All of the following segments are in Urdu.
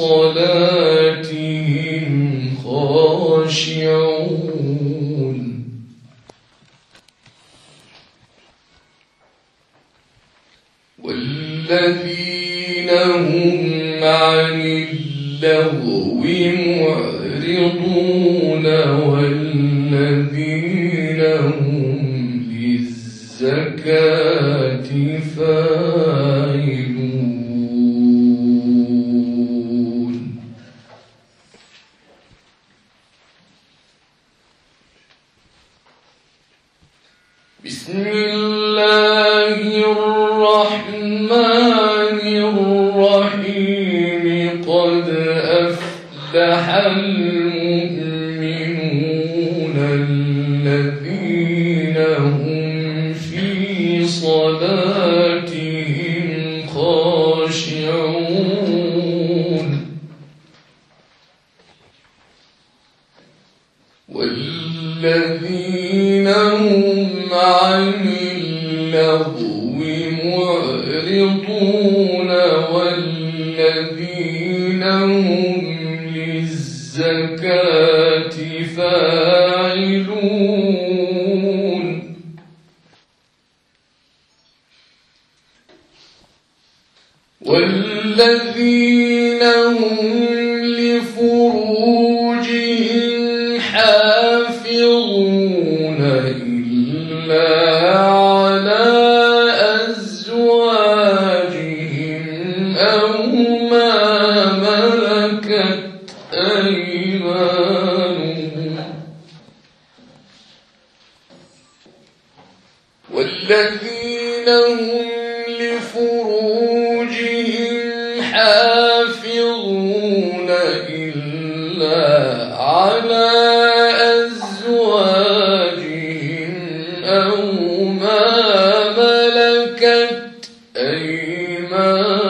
صلاتهم خاشعون. بسم الرحمن الرحيم. قد إنهم عن اللغو میں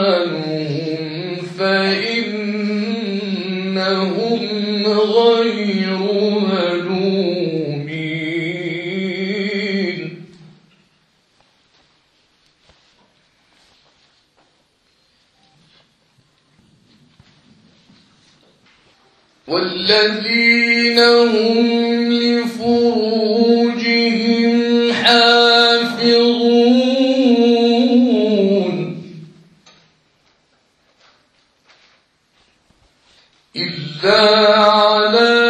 إلا على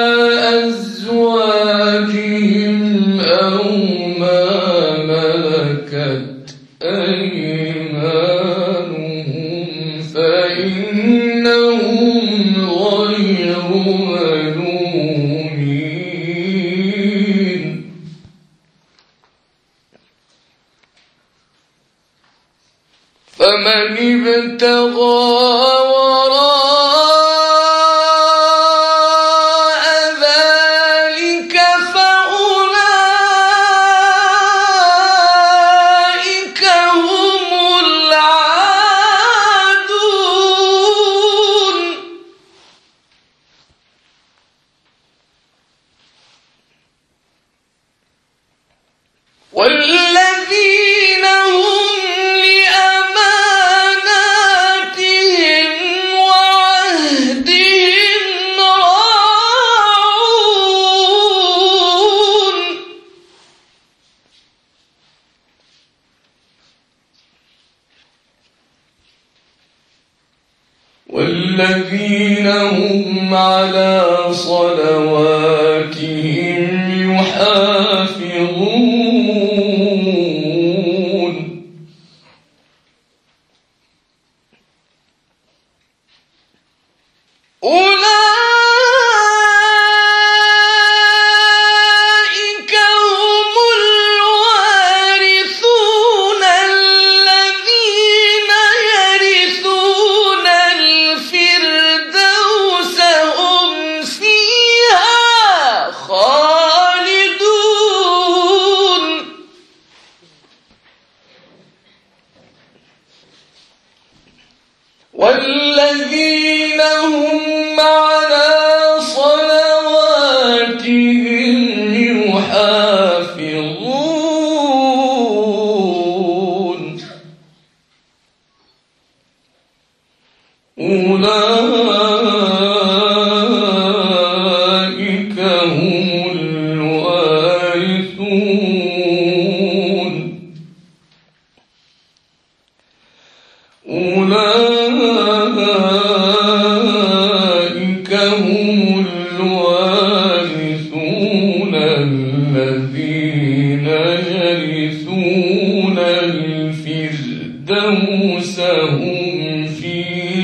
الذين هم على صلوات أولئك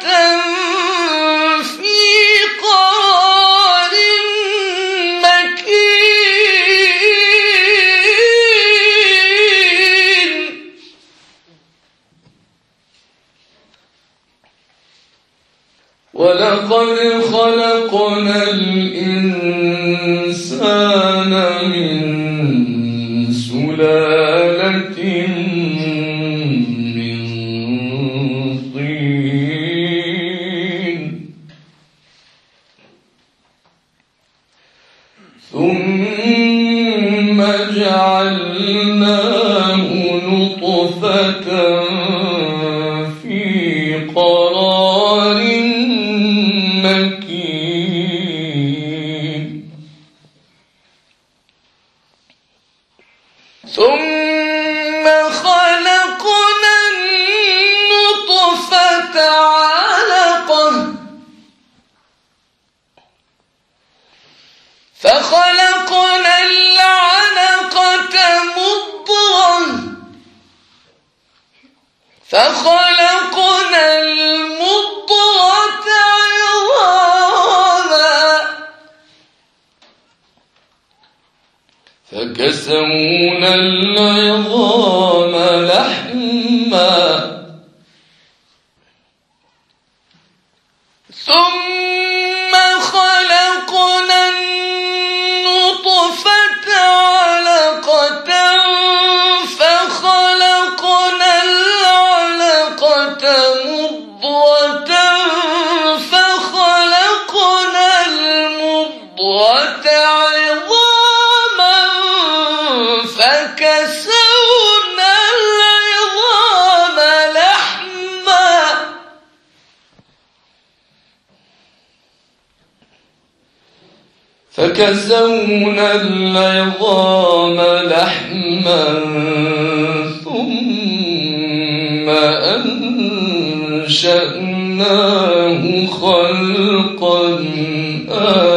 تم ثم جعلناه نطفة خلقنا العلقة مضغا فخلقنا المضغة عظاما. فكسونا العظام. وكسونا الْعِظَامَ لَحْمًا ثُمَّ أنشأناه خَلْقًا آخر.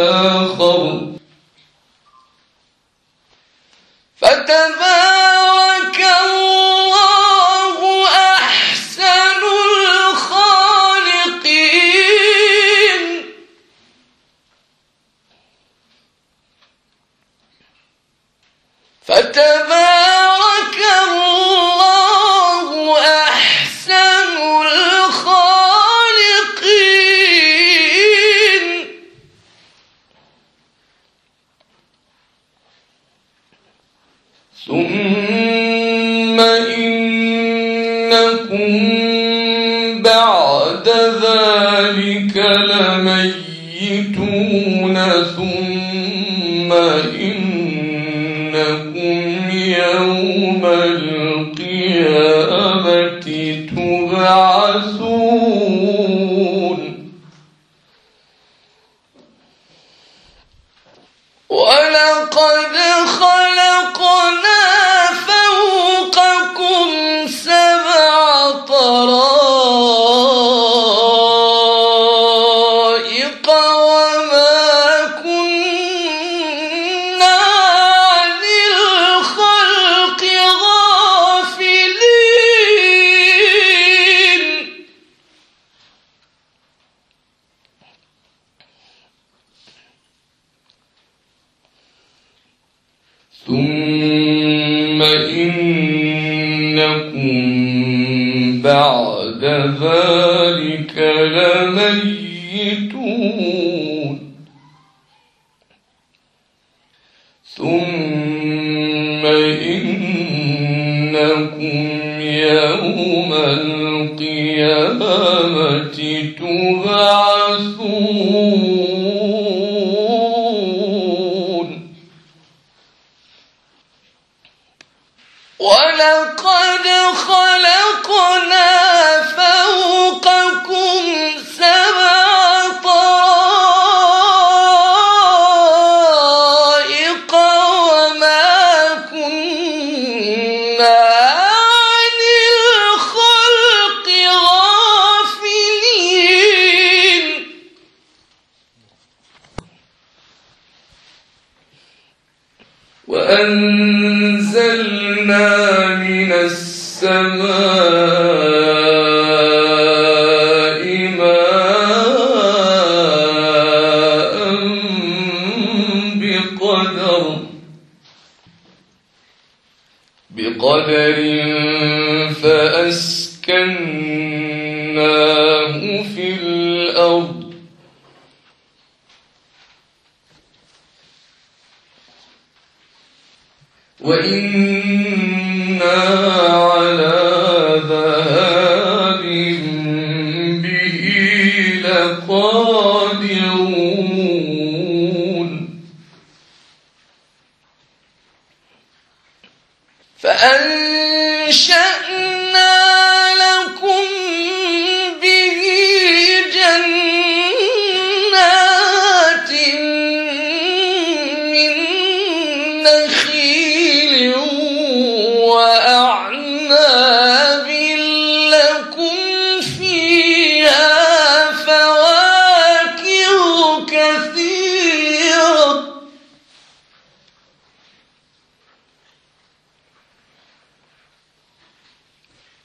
ثم إنكم بعد ذلك لميتون ثم إنكم يوم القيامة وَلَقَدْ خَلَقْنَا من السماء ماء بقدر. بقدر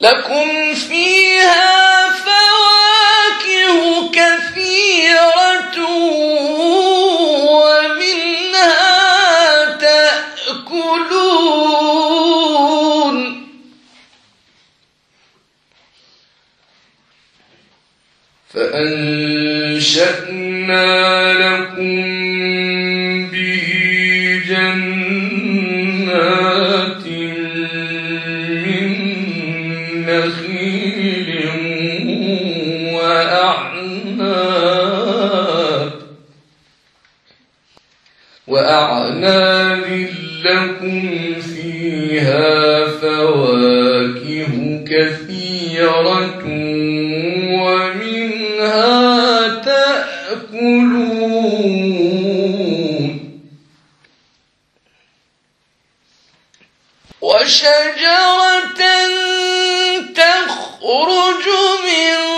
لكم في وشجرة تخرج من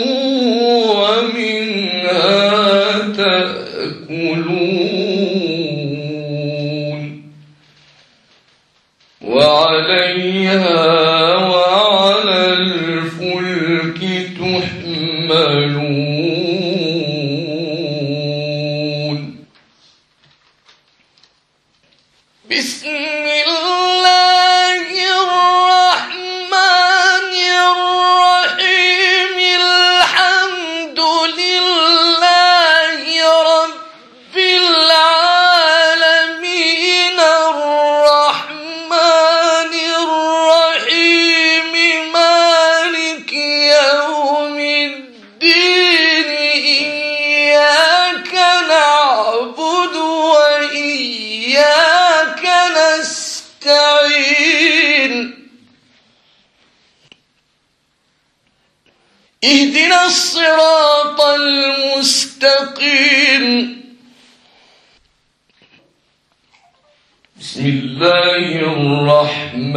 بسم الله الرحمن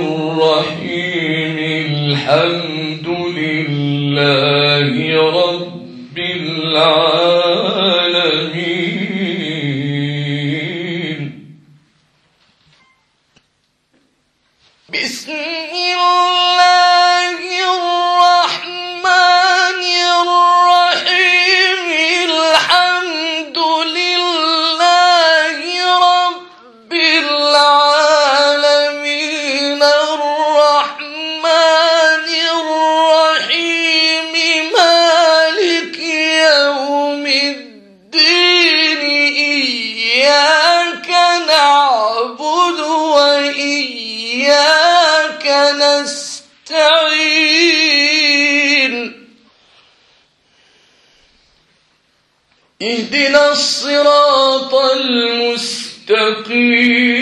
الرحيم. الحمد لله رب العالمين. کی